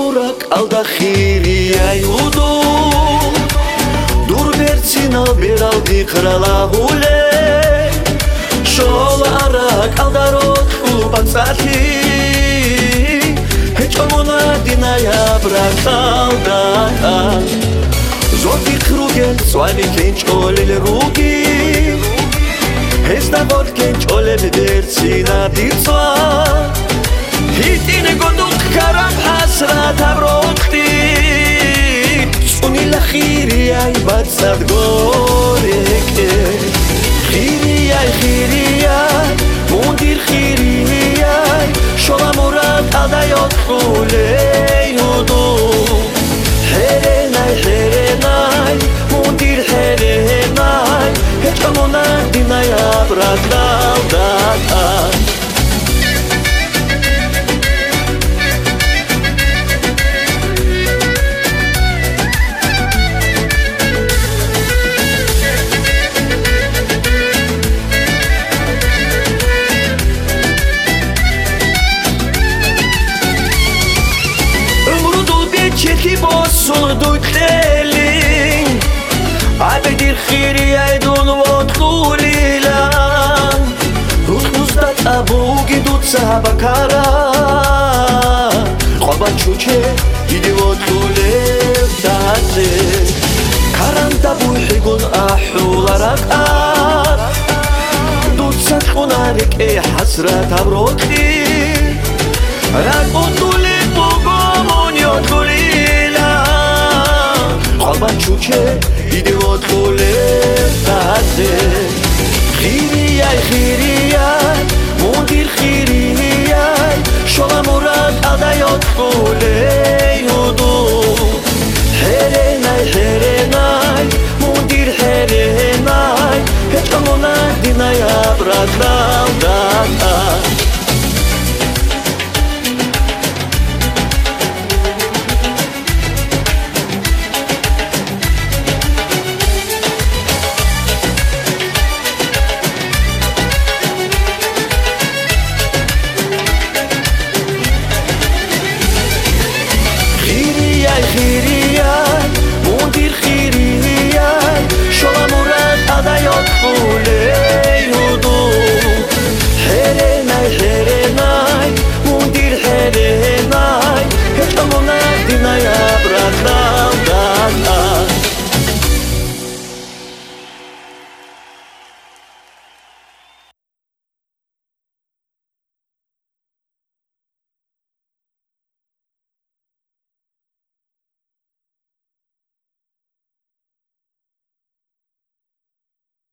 ალდა ხირიაი უდუ. დურბერცინა ბერალდი ხრალაჰულე შოლარა კალდარო კუპაცათი ჰეჭომონა დინაია ბრაკალდა ზოთი ხრუგენ სვანი კენჭოლელ რუგი. ეს და ვოდკენ ჭოლებ დერცინა დიცვა ჰიტინე გონდუხ კარამ ჰასრათ აბროხტი წუნი ლახირიაი ბოსულ დუტელი აბედირ ხირია ედუნ ვოთხულილა რუხუს და ტაბუგი დუცა ბაქარა ყობა ჩუჩე დიდი ვოთხულე დაზე კარანდა ბუჰიგუნ აჰულარაკა დუცა ხუნარი კე ჰასრათ აბროხი շուչե իդիոտ գոլե տազե Խիրի այ խիրի այ մոնդիր խիրի այ շողա մուրադ ադայոտ գոլե հոդո Հերեն այ հերեն այ մոնդիր հերեն այ հետ կամոնակ դինայա բրակնա خيريان مدير خيريان